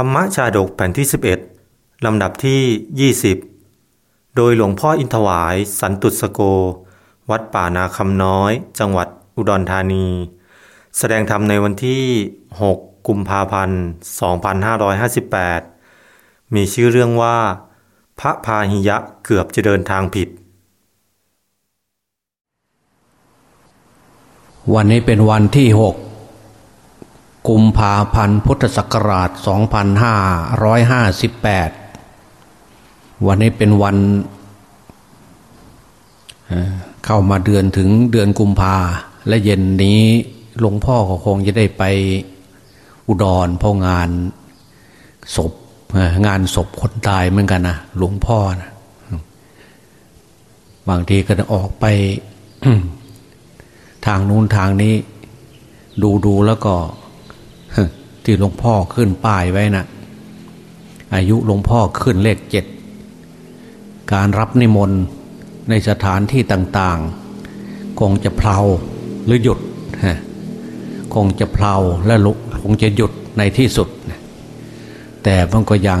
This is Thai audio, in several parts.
รรมชาดกแผ่นที่ 11 ลำดับที่ 20 โดยหลวงพ่ออินทวาย สันตุสโก วัดป่านาคำน้อย จังหวัดอุดรธานี แสดงธรรมในวันที่ 6 กุมภาพันธ์ 2558 มีชื่อเรื่องว่า พระพาหิยะเกือบจะเดินทางผิด วันนี้เป็นวันที่ห กุมภาพันธ์พุทธศักราช 2558 วันนี้เป็นวัน เข้ามาเดือนถึงเดือนกุมภาและเย็นนี้หลวงพ่อก็คงจะได้ไปอุดรเพราะงานศพงานศพคนตายเหมือนกันนะหลวงพ่อนะบางทีก็จะออกไปทางนู้นทางนี้ ดูดูแล้วก็ ที่หลวงพ่อขึ้นป้ายไว้นะอายุหลวงพ่อขึ้นเลขเจ็ดการรับนิมนต์ในสถานที่ต่างๆ คงจะเพลาหรือหยุดฮะคงจะเพลาและลุคงจะหยุดในที่สุด แต่มันก็ยัง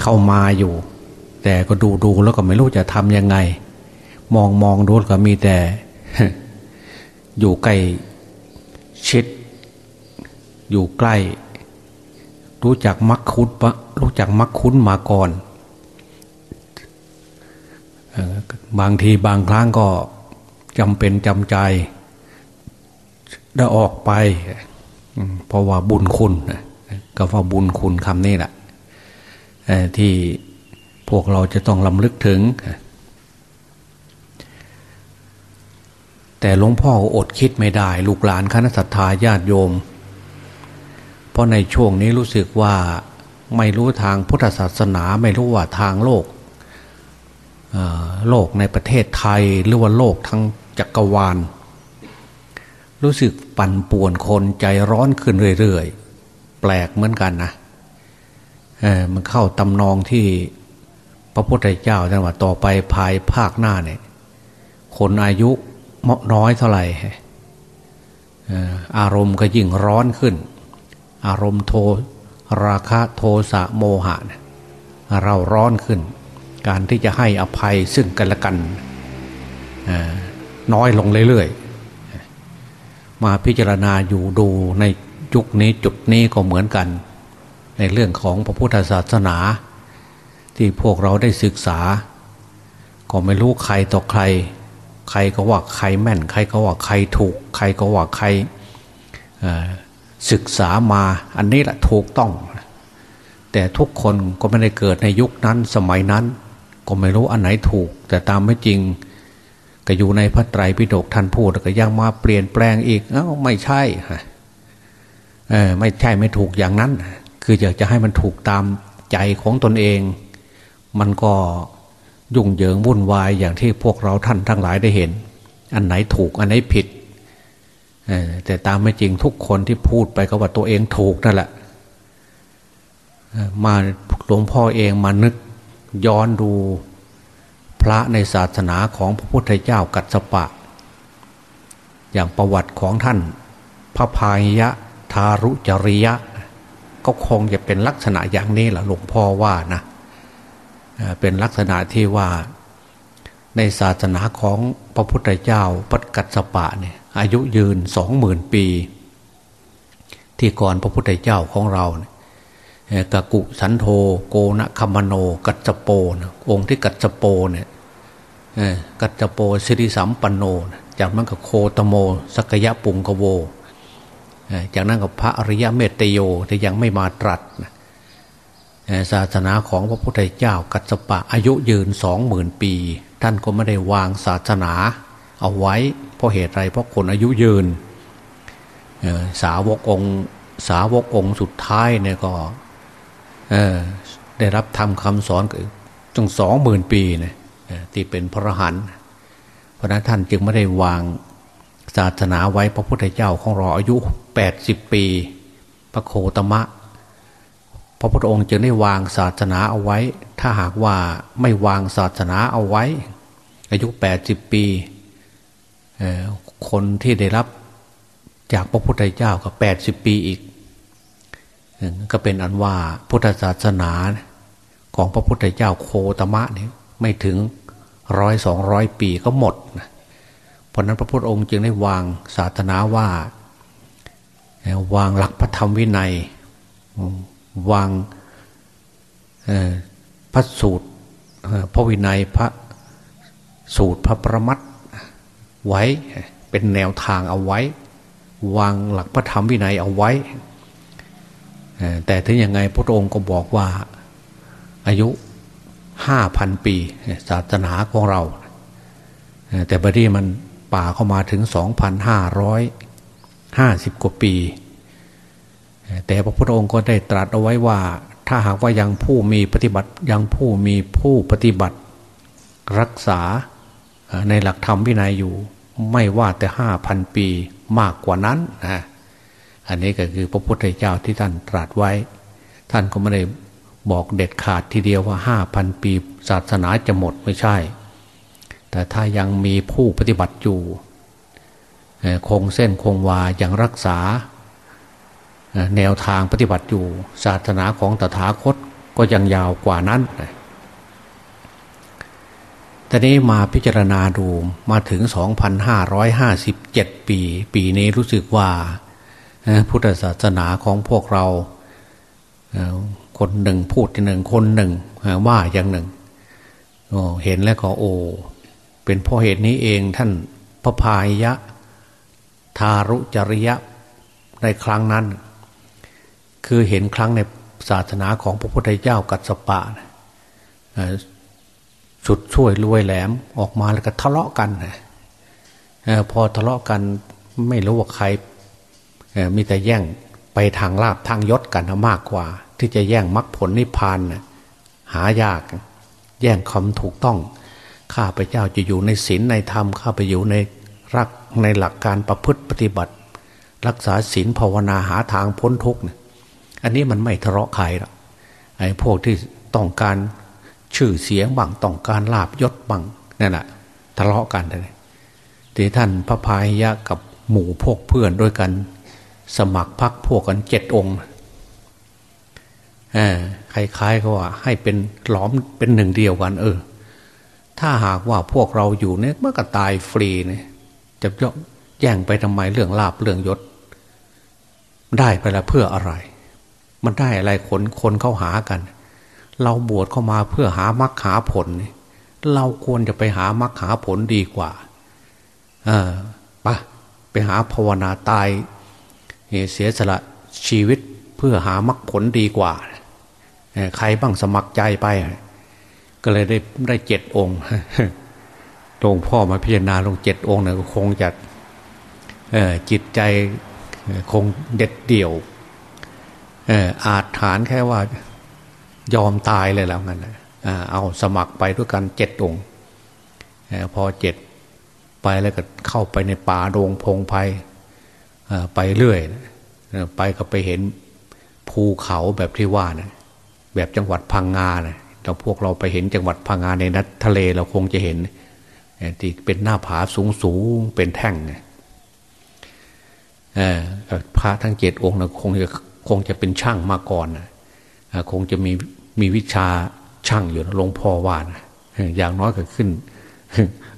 เข้ามาอยู่ แต่ก็ดูดูแล้วก็ไม่รู้จะทำยังไง มองมองดูก็มีแต่ อยู่ใกล้ อยู่ใกล้ รู้จักมักคุ้นปะรู้จักมักคุ้นมาก่อนบางทีบางครั้งก็จำเป็นจำใจได้ออกไป เพราะว่าบุญคุณก็ว่าบุญคุณคำนี้แหละที่พวกเราจะต้องลำลึกถึง แต่หลวงพ่ออดคิดไม่ได้ ลูกหลานคณะสัตยาญาติโยม เพราะในช่วงนี้รู้สึกว่าไม่รู้ทางพุทธศาสนาไม่รู้ว่าทางโลกโลกในประเทศไทยหรือว่าโลกทั้งจักรวาล รู้สึกปั่นป่วนคนใจร้อนขึ้นเรื่อยๆ แปลกเหมือนกันนะมันเข้าตำนองที่พระพุทธเจ้าท่านว่าต่อไปภายภาคหน้าเนี่ยคนอายุน้อยเท่าไหร่อารมณ์ก็ยิ่งร้อนขึ้น อารมณ์โทราคะโทสะโมหะเนี่ยเราร้อนขึ้น การที่จะให้อภัยซึ่งกันและกันน้อยลงเรื่อยๆมาพิจารณาอยู่ดูในยุคนี้จุดนี้ก็เหมือนกัน ในเรื่องของพระพุทธศาสนา ที่พวกเราได้ศึกษา ก็ไม่รู้ใครต่อใคร ใครก็ว่าใครแม่น ใครก็ว่าใครถูก ใครก็ว่าใคร ศึกษามาอันนี้แหละถูกต้อง แต่ทุกคนก็ไม่ได้เกิดในยุคนั้นสมัยนั้น ก็ไม่รู้อันไหนถูก แต่ตามไม่จริง ก็อยู่ในพระไตรปิฎกท่านพูดแล้วก็ยังมาเปลี่ยนแปลงอีกเอ้าไม่ใช่ฮะเออไม่ใช่ไม่ถูกอย่างนั้น คืออยากจะให้มันถูกตามใจของตนเอง มันก็ยุ่งเหยิงวุ่นวายอย่างที่พวกเราท่านทั้งหลายได้เห็น อันไหนถูกอันไหนผิด แต่ตามไม่จริงทุกคนที่พูดไปก็ว่าตัวเองถูกนั่นแหละมาหลวงพ่อเองมานึกย้อนดูพระในศาสนาของพระพุทธเจ้ากัสสปะ อย่างประวัติของท่าน พระพายยะทารุจริยะ ก็คงจะเป็นลักษณะอย่างนี้แหละหลวงพ่อว่านะเป็นลักษณะที่ว่าในศาสนาของพระพุทธเจ้าปัจกัสปะเนี่ย อายุยืนสองหมื่นปี ที่ก่อนพระพุทธเจ้าของเราเนี่ยกะกุสันโธโกนะคัมโน กัจจโปนะองค์ที่กัจจโปเนี่ยกัจจโปสิริสัมปันโน จากนั้นก็โคตโมสกยะปุงกโว จากนั้นก็พระอริยเมตโตโยที่ยังไม่มาตรัสศาสนาของพระพุทธเจ้ากัจจปะอายุยืนสองหมื่นปี ท่านก็ไม่ได้วางศาสนาเอาไว้ เพราะเหตุไรเพราะคนอายุยืนสาวกองสาวกองสุดท้ายเนี่ยก็ได้รับทำคำสอนจงสองหมื่นปีเนี่ยที่เป็นพระอรหันต์เพราะนั้นท่านจึงไม่ได้วางศาสนาไว้พระพุทธเจ้าของเราอายุแปดสิบปี พระโคตมะ พระพุทธองค์จึงได้วางศาสนาเอาไว้ ถ้าหากว่าไม่วางศาสนาเอาไว้ อายุแปดสิบปี คนที่ได้รับจากพระพุทธเจ้าก็แปดสิบปีอีก ก็เป็นอันว่าพุทธศาสนาของพระพุทธเจ้าโคตมะเนี่ยไม่ถึงร้อยสองร้อยปีก็หมดนะเพราะนั้นพระพุทธองค์จึงได้วางศาสนาว่า วางหลักพระธรรมวินัย วางพระสูตรพระวินัยพระสูตรพระประมัด ไว้เป็นแนวทางเอาไว้ วางหลักพระธรรมวินัยเอาไว้ แต่ถึงยังไงพระองค์ก็บอกว่าอายุห้าพันปีศาสนาของเรา แต่บัดนี้มันป่าเข้ามาถึงสองพันห้าร้อยห้าสิบกว่าปี แต่พระพุทธองค์ก็ได้ตรัสเอาไว้ว่า ถ้าหากว่ายังผู้มีปฏิบัติยังผู้มีผู้ปฏิบัติ รักษาในหลักธรรมวินัยอยู่ ไม่ว่าแต่ห้าพันปีมากกว่านั้นนะอันนี้ก็คือพระพุทธเจ้าที่ท่านตรัสไว้ ท่านก็ไม่ได้บอกเด็ดขาดทีเดียวว่าห้าพันปีศาสนาจะหมดไม่ใช่ แต่ถ้ายังมีผู้ปฏิบัติอยู่คงเส้นคงวาอย่างรักษา แนวทางปฏิบัติอยู่ ศาสนาของตถาคตก็ยังยาวกว่านั้น ทีนี้มาพิจารณาดูมาถึง 2,557 ปี ปีนี้รู้สึกว่าพุทธศาสนาของพวกเราคนหนึ่งพูดหนึ่งคนหนึ่งว่าอย่างหนึ่งเห็นแล้วก็โอ้เป็นเพราะเหตุนี้เองท่านพระพายะ ทารุจริยะในครั้งนั้น คือเห็นครั้งในศาสนาของพระพุทธเจ้ากัสปะ สุดช่วยรวยแหลมออกมาแล้วก็ทะเลาะกันพอทะเลาะกันไม่รู้ว่าใครมีแต่แย่งไปทางลาบทางยศกันมากกว่า ที่จะแย่งมรรคผลนิพพานหายาก แย่งคำถูกต้อง ข้าพเจ้าจะอยู่ในศีลในธรรมข้าไปอยู่ในรักในหลักการประพฤติปฏิบัติ รักษาศีลภาวนาหาทางพ้นทุกข์อันนี้มันไม่ทะเลาะใครหรอกไอ้พวกที่ต้องการ ชื่อเสียงบังต้องการลาบยศบังนั่นแหละทะเลาะกันเลยทีท่านพระพายะกับหมู่พวกเพื่อนด้วยกัน สมัครพักพวกกันเจ็ดองค์คล้ายๆก็ว่า ให้เป็นหลอมเป็นหนึ่งเดียวกัน เออ ถ้าหากว่าพวกเราอยู่เนี่ยเมื่อก็ตายฟรีเนี่ยจะแย่งไปทำไมเรื่องลาบเรื่องยศ ได้ไปแล้วเพื่ออะไร มันได้อะไรคนคนเข้าหากัน เราบวชเข้ามาเพื่อหามรรคหาผล เราควรจะไปหามรรคหาผลดีกว่า เออปะไปหาภาวนาตายเสียสละชีวิตเพื่อหามรรคผลดีกว่า ใครบ้างสมัครใจไป ก็เลยได้ได้เจ็ดองค์หลวงพ่อมาพิจารณาลงเจ็ดองค์เนี่ยคงจะจิตใจคงเด็ดเดี่ยวอาจฐานแค่ว่า ยอมตายเลยแล้วงั้นเอาสมัครไปด้วยกันเจ็ดองค์พอเจ็ดไปแล้วก็เข้าไปในป่าโดงพงไพไปเรื่อยไปก็ไปเห็นภูเขาแบบที่ว่านะแบบจังหวัดพังงานะเราพวกเราไปเห็นจังหวัดพังงาในนัดทะเลเราคงจะเห็นที่เป็นหน้าผาสูงสูงเป็นแท่งพระทั้งเจ็ดองค์นะคงจะคงจะเป็นช่างมาก่อนนะ คงจะมีมีวิชาช่างอยู่หลวงพ่อว่านะอย่างน้อยก็ขึ้น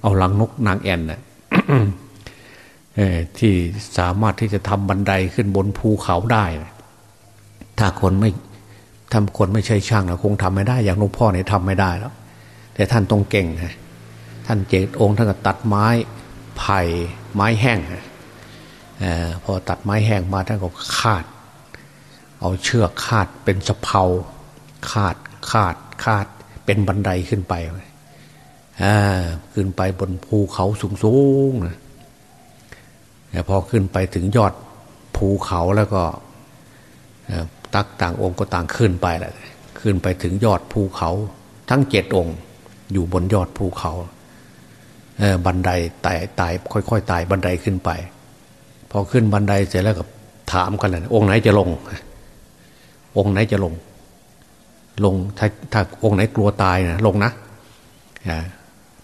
เอาลังนกนางแอ่นนะที่สามารถที่จะทำบันไดขึ้นบนภูเขาได้นะถ้าคนไม่ทำคนไม่ใช่ช่างนะคงทำไม่ได้ อย่างหลวงพ่อเนี่ยทำไม่ได้แล้ว แต่ท่านต้องเก่งนะท่านเจตองค์ท่านก็ตัดไม้ไผ่ไม้แห้งอพอตัดไม้แห้งมาท่านก็คาด เอาเชือกคาดเป็นสะเพาคาดคาดคาดเป็นบันไดขึ้นไปขึ้นไปบนภูเขาสูงๆนะพอขึ้นไปถึงยอดภูเขาแล้วก็ตักต่างองค์ก็ต่างขึ้นไปแหละขึ้นไปถึงยอดภูเขา ทั้งเจ็ดองค์ อยู่บนยอดภูเขาบันไดไต่ไต่ค่อยๆไต่บันไดขึ้นไป พอขึ้นบันไดเสร็จแล้วก็ถามกันเลยองค์ไหนจะลง องค์ไหนจะลง ลงถ้าถ้าองค์ไหนกลัวตายนะลงนะ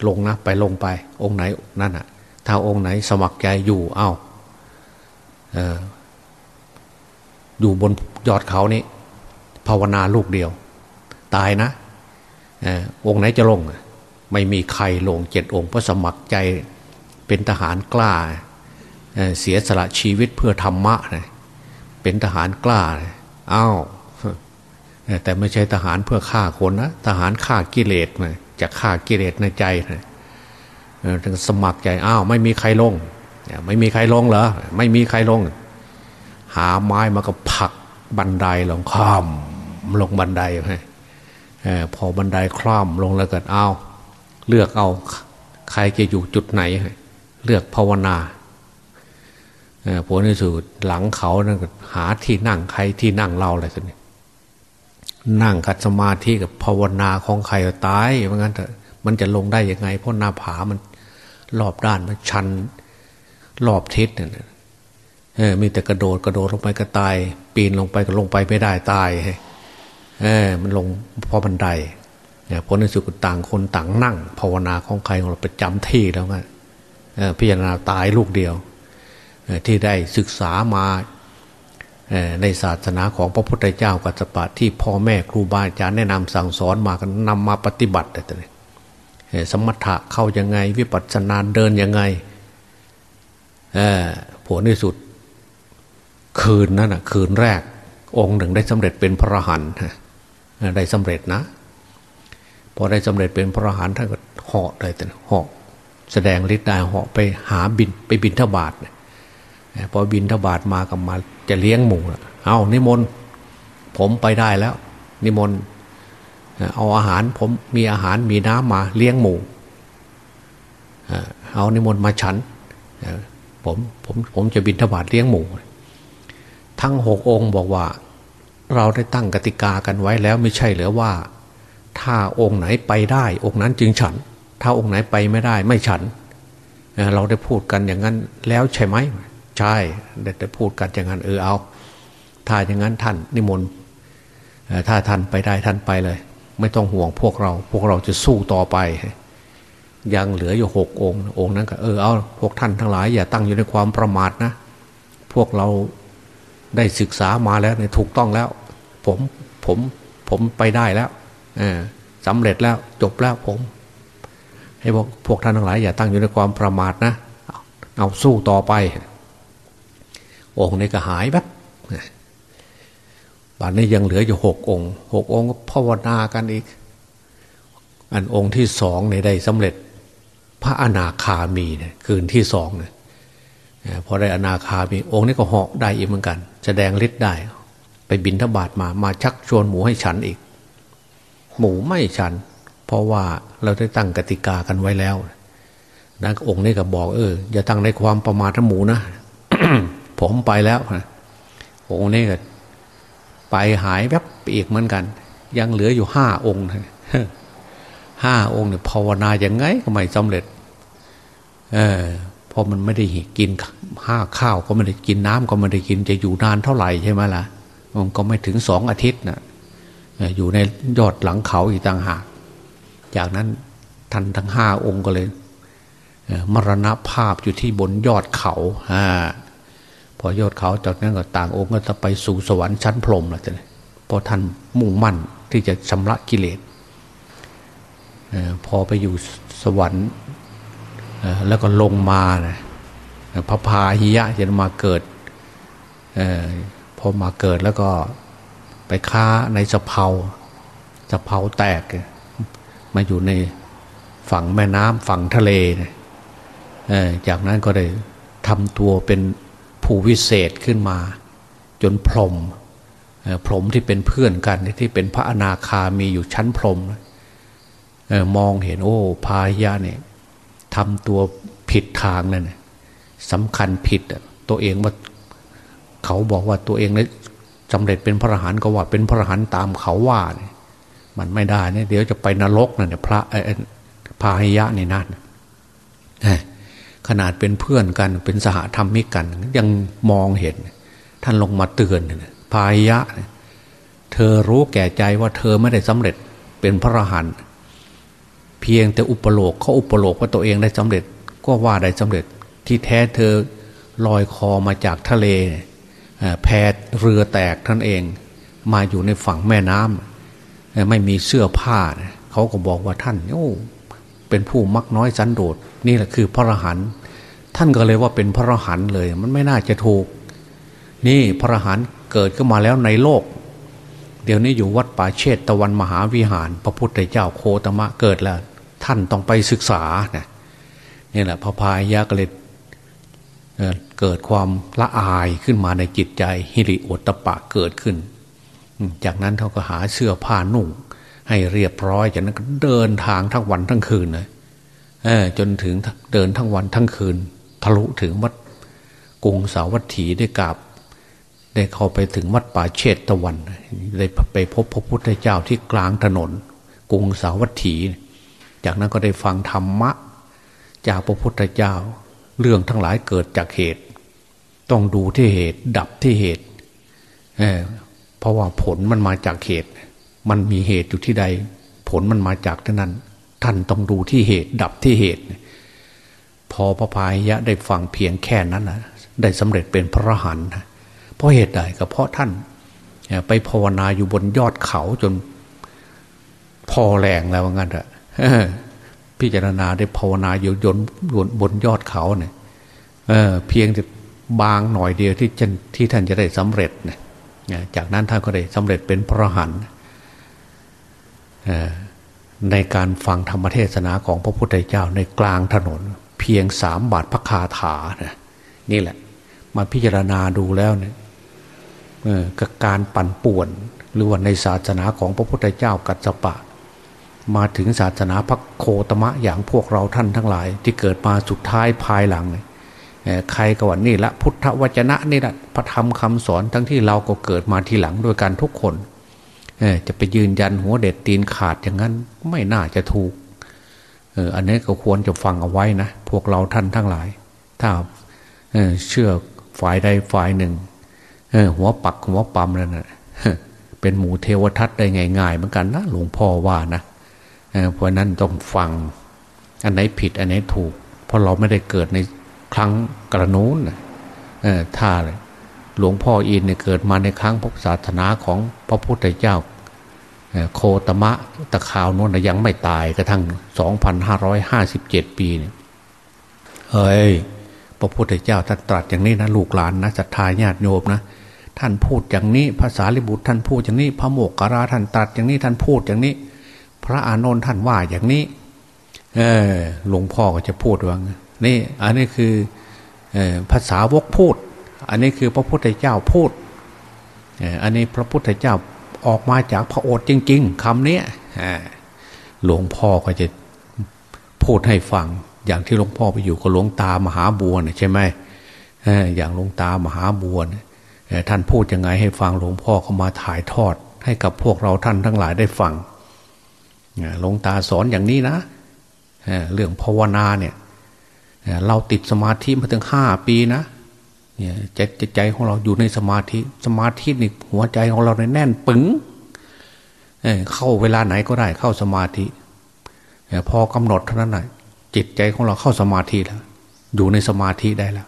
ลงนะไปลงไป องค์ไหนนั่นอะถ้าองค์ไหนสมัครใจอยู่เอา้าอยู่บนยอดเขานี้ภาวนาลูกเดียว ตายนะองค์ไหนจะลง ไม่มีใครลงเจ็ดองค์เพราะสมัครใจเป็นทหารกล้าเสียสละชีวิตเพื่อธรรมะเป็นทหารกล้าอ้าว แต่ไม่ใช่ทหารเพื่อฆ่าคนนะทหารฆ่ากิเลสจะฆ่ากิเลสในใจนะถึงสมัครใจอ้าวไม่มีใครลง ไม่มีใครลงเหรอไม่มีใครลง หาไม้มาก็ผักบันไดลงข้ามลงบันไดไพอบันไดคล่อมลงแล้วก็เอาเลือกเอาใครจะอยู่จุดไหน เลือกภาวนาผลในสุดหลังเขานั่นก็หาที่นั่งใครที่นั่งเราอะไรสักนี่ นั่งคัดสมาธิกับภาวนาของใครตายเพราะงั้นเถอะมันจะลงได้ยังไง เพราะหน้าผามันรอบด้านมันชันรอบทิศเนี่ยเออมีแต่กระโดดกระโดดลงไปก็ตาย ปีนลงไปก็ลงไปไม่ได้ตายเออมันลงพราะบันไดเนี่ยผลในสุดต่างคนต่างนั่ง ภาวนาของใครของเราประจำที่แล้วไงพิจารณาตายลูกเดียวที่ได้ศึกษามา ในศาสนาของพระพุทธเจ้ากัสปะที่พ่อแม่ครูบาอาจารย์แนะนำสั่งสอนมากันนำมาปฏิบัติแต่สมถะเข้ายังไง วิปัสสนาเดินยังไงผลที่สุด คืนนั้นนะคืนแรก องค์หนึ่งได้สำเร็จเป็นพระหันได้สำเร็จนะ พอได้สำเร็จเป็นพระหันท่านก็เหาะเลยแต่เหาะแสดงฤทธิ์ได้เหาะไปหาบินไปบินทบาทพอบินทบาทมากับมา จะเลี้ยงหมูเอานิมนต์ผมไปได้แล้ว นิมนต์เอาอาหารผมมีอาหารมีน้ำมาเลี้ยงหมูเอานิมนต์มาฉันผมผมผมจะบินทบาทเลี้ยงหมู ทั้งหกองค์บอกว่า เราได้ตั้งกติกากันไว้แล้วไม่ใช่หรือว่า ถ้าองค์ไหนไปได้ องค์นั้นจึงฉัน ถ้าองค์ไหนไปไม่ได้ ไม่ฉัน เราได้พูดกันอย่างนั้นแล้วใช่ไหม ใช่ได้แต่พูดกันอย่างนั้นเออเอาถ้าอย่างนั้นท่านนิมนต์ถ้าท่านไปได้ท่านไปเลย ไม่ต้องห่วงพวกเรา พวกเราจะสู้ต่อไป ยังเหลืออยู่หกองค์ องค์นั้นก็เออเอาพวกท่านทั้งหลายอย่าตั้งอยู่ในความประมาทนะ พวกเราได้ศึกษามาแล้วเนี่ยถูกต้องแล้ว ผมผมผมไปได้แล้วสำเร็จแล้วจบแล้วผม ให้พวกพวกท่านทั้งหลายอย่าตั้งอยู่ในความประมาทนะ เอาสู้ต่อไป องค์นี้ก็หายแบบบัดนี้ยังเหลืออยู่หกองค์หกองค์ก็ภาวนากันอีก อันองค์ที่สองในได้สำเร็จ พระอนาคามีเนี่ยคืนที่สองเนี่ยพอได้อนาคามี องค์นี้ก็เหาะได้อีกเหมือนกัน แสดงฤทธิ์ได้ ไปบินทบาทมามาชักชวนหมูให้ฉันอีก หมูไม่ฉัน เพราะว่าเราได้ตั้งกติกากันไว้แล้วนะองค์นี้ก็บอกเอออย่าตั้งในความประมาทหมูนะ ผมไปแล้วองค์นี้ก็ไปหายแวบอีกเหมือนกัน ยังเหลืออยู่ห้าองค์ห้าองค์เนี่ยภาวนาอย่างไงก็ไม่สำเร็จ เออพอมันไม่ได้กินห้าข้าวก็ไม่ได้กินน้ำก็ไม่ได้กินจะอยู่นานเท่าไหร่ใช่ไหมล่ะมันก็ไม่ถึงสองอาทิตย์นะอยู่ในยอดหลังเขาอีกต่างหาก จากนั้นท่านทั้งห้าองค์ก็เลย มรณภาพอยู่ที่บนยอดเขาอ่า พอยอดเขาจากนั้นก็ต่างองค์ก็จะไปสู่สวรรค์ชั้นพรหมแล้วจ้ะพอท่านมุ่งมั่นที่จะชำระกิเลสพอไปอยู่สวรรค์แล้วก็ลงมานะพระพาหิยะจะมาเกิดอพอมาเกิดแล้วก็ไปค้าในสะเพาสะเพาแตก มาอยู่ในฝั่งแม่น้ำฝั่งทะเลนะจากนั้นก็ได้ทำตัวเป็น ผู้วิเศษขึ้นมา จนพรมพรมที่เป็นเพื่อนกันที่เป็นพระอนาคามีอยู่ชั้นพรมมองเห็นโอ้พายะเนี่ยทำตัวผิดทางนั่นสำคัญผิดตัวเองว่าเขาบอกว่าตัวเองเนี่ยสำเร็จเป็นพระอรหันต์ก็ว่าเป็นพระอรหันต์ตามเขาว่าเนี่ยมันไม่ได้เนี่ยเดี๋ยวจะไปนรกนั่นเนี่ยพระพาหิยะนี่นั่น ขนาดเป็นเพื่อนกันเป็นสหธรรมิกกัน ยังมองเห็น ท่านลงมาเตือนพายะ เธอรู้แก่ใจว่าเธอไม่ได้สำเร็จเป็นพระอรหันต์เพียงแต่อุปโลกเขาอุปโลกว่าตัวเองได้สำเร็จก็ว่าได้สำเร็จที่แท้เธอลอยคอมาจากทะเลแพเรือแตกท่านเอง มาอยู่ในฝั่งแม่น้ำไม่มีเสื้อผ้าเขาก็บอกว่าท่านโอ้ เป็นผู้มักน้อยสันโดษนี่แหละคือพระอรหันต์ท่านก็เลยว่าเป็นพระอรหันต์เลย มันไม่น่าจะถูก นี่พระอรหันต์เกิดขึ้นมาแล้วในโลก เดี๋ยวนี้อยู่วัดป่าเชตตะวันมหาวิหาร พระพุทธเจ้าโคตมะเกิดแล้ว ท่านต้องไปศึกษาเนี่ยนี่แหละพระพายยะก็เลยเกิดความละอายขึ้นมาในจิตใจฮิริโอตปะเกิดขึ้น จากนั้นเขาก็หาเสื้อผ้านุ่ง ให้เรียบร้อยจากนั้นก็เดินทางทั้งวันทั้งคืนเลยจนถึงเดินทั้งวันทั้งคืน ทะลุถึงวัดกรุงสาวัตถีได้กราบ ได้เข้าไปถึงวัดป่าเชตตะวันได้ไปพบพระพุทธเจ้าที่กลางถนน กรุงสาวัตถี จากนั้นก็ได้ฟังธรรมะ จากพระพุทธเจ้า เรื่องทั้งหลายเกิดจากเหตุ ต้องดูที่เหตุดับที่เหตุเเพราะว่าผลมันมาจากเหตุ มันมีเหตุอยู่ที่ใด ผลมันมาจากที่นั้น ท่านต้องดูที่เหตุดับที่เหตุ พอพระพายะได้ฟังเพียงแค่นั้นนะได้สำเร็จเป็นพระหันเพราะเหตุใดก็เพราะท่าน ไปภาวนาอยู่บนยอดเขาจน พอแรงแล้วว่างั้นอะพิจารณาได้ภาวนาอยู่ยนบนยอดเขาเนี่ยเเพียงแต่บางหน่อยเดียวที่ที่ท่านจะได้สำเร็จเนี่ยจากนั้นท่านก็ได้สำเร็จเป็นพระหัน ในการฟังธรรมเทศนาของพระพุทธเจ้าในกลางถนน เพียงสามบาทพระคาถานะนี่แหละ มาพิจารณาดูแล้วเนี่ยกับการปั่นป่วน หรือว่าในศาสนาของพระพุทธเจ้ากัจจปะ มาถึงศาสนาพระโคตมะอย่างพวกเราท่านทั้งหลาย ที่เกิดมาสุดท้ายภายหลังใครก็ว่านี่ละพุทธวจนะนี่แหละพระธรรมคำสอนทั้งที่เราก็เกิดมาทีหลังด้วยกันทุกคน จะไปยืนยันหัวเด็ดตีนขาดอย่างนั้นไม่น่าจะถูกอันนี้ก็ควรจะฟังเอาไว้นะพวกเราท่านทั้งหลาย ถ้าเชื่อฝ่ายใดฝ่ายหนึ่งหัวปักหัวปั๊มแล้วนะเป็นหมูเทวทัตได้ง่ายๆเหมือนกันนะหลวงพ่อว่านะเพราะนั้นต้องฟัง อันไหนผิดอันไหนถูก เพราะเราไม่ได้เกิดในครั้งกระนู้นถ้า หลวงพ่ออินเนี่ยเกิดมาในครั้งพุทธศาสนาของพระพุทธเจ้าโคตมะตะขาวนู้นยังไม่ตายกระทั่ง 2,557 ปีเนี่ยเฮ้ยพระพุทธเจ้าท่านตรัสอย่างนี้นะลูกหลานนะศรัทธาญาติโยมนะท่านพูดอย่างนี้ภาษาลิบุตรท่านพูดอย่างนี้ พระโมกขราท่านตรัสอย่างนี้ท่านพูดอย่างนี้ พระอานนท์ท่านว่าอย่างนี้ เออหลวงพ่อก็จะพูดว่านี่ อันนี้คือภาษาวกพูด อันนี้คือพระพุทธเจ้าพูดอันนี้พระพุทธเจ้าออกมาจากพระโอษฐ์จริง ๆคำนี้หลวงพ่อก็จะพูดให้ฟัง อย่างที่หลวงพ่อไปอยู่กับหลวงตามหาบัวใช่ไหมอย่างหลวงตามหาบัวท่านพูดยังไงให้ฟังหลวงพ่อเขามาถ่ายทอด ให้กับพวกเราท่านทั้งหลายได้ฟังหลวงตาสอนอย่างนี้นะเรื่องภาวนาเนี่ยเราติดสมาธิมาถึงห้าปีนะ เนี่ยใจใจของเราอยู่ในสมาธิ สมาธินี่หัวใจของเราในแน่นปึงเข้าเวลาไหนก็ได้เข้าสมาธิพอกำหนดเท่านั้นแหะจิตใจของเราเข้าสมาธิแล้ว อยู่ในสมาธิได้แล้ว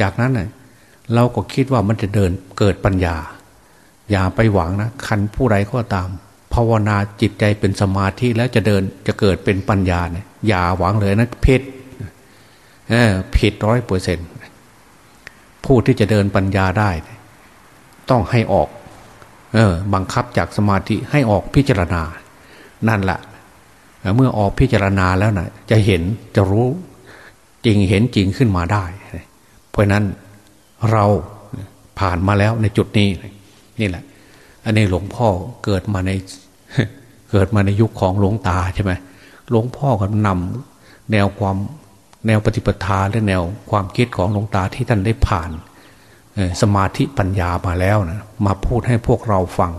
จากนั้นเน่ยเราก็คิดว่ามันจะเดินเกิดปัญญา อย่าไปหวังนะคันผู้ใดก็ตาม ภาวนาจิตใจเป็นสมาธิแล้วจะเดินจะเกิดเป็นปัญญาเนี่ยอย่าหวังเลยนะเพชรผิดร้อยเปอร์เซ็นต์ ผู้ที่จะเดินปัญญาได้ ต้องให้ออก เออ บังคับจากสมาธิให้ออกพิจารณา นั่นแหละเมื่อออกพิจารณาแล้วนะจะเห็นจะรู้จริงเห็นจริงขึ้นมาได้ เพราะนั้นเราผ่านมาแล้วในจุดนี้นี่แหละ อันนี้หลวงพ่อเกิดมาในเกิดมาในยุคของหลวงตาใช่ไหมหลวงพ่อก็นำแนวความ แนวปฏิปทาและแนวความคิดของหลวงตาที่ท่านได้ผ่านสมาธิปัญญามาแล้วนะมาพูดให้พวกเราฟัง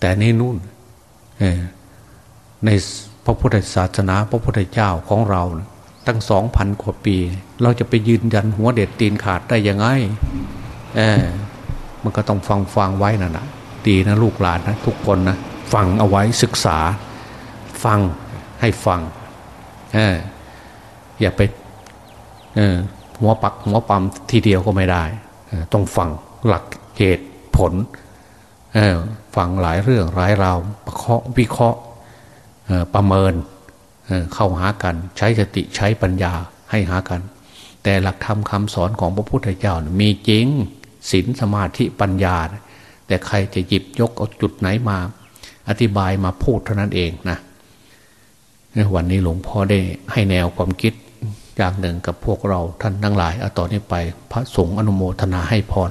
แต่นี่นู่นในพระพุทธศาสนาพระพุทธเจ้าของเรานะตั้งสองพันกว่าปี เราจะไปยืนยันหัวเด็ดตีนขาดได้ยังไงเออมันก็ต้องฟังฟังไว้นะนะดีนะลูกหลานนะทุกคนนะฟังเอาไว้ศึกษา ฟังให้ฟังอ อย่าไปหัวปักหัวปั๊มทีเดียวก็ไม่ได้ต้องฟังหลักเหตุผลฟังหลายเรื่องหลายราวประเคาะวิเคราะห์ประเมินเข้าหากันใช้สติใช้ปัญญาให้หากัน แต่หลักธรรมคำสอนของพระพุทธเจ้ามีจริงศีลสมาธิปัญญา แต่ใครจะหยิบยกเอาจุดไหนมา อธิบายมาพูดเท่านั้นเองนะวันนี้หลวงพ่อได้ให้แนวความคิด อย่างหนึ่งกับพวกเราท่านทั้งหลายเอาต่อนนี้ไป พระสงฆ์อนุโมทนาให้พร